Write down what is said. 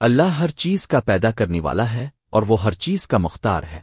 اللہ ہر چیز کا پیدا کرنے والا ہے اور وہ ہر چیز کا مختار ہے۔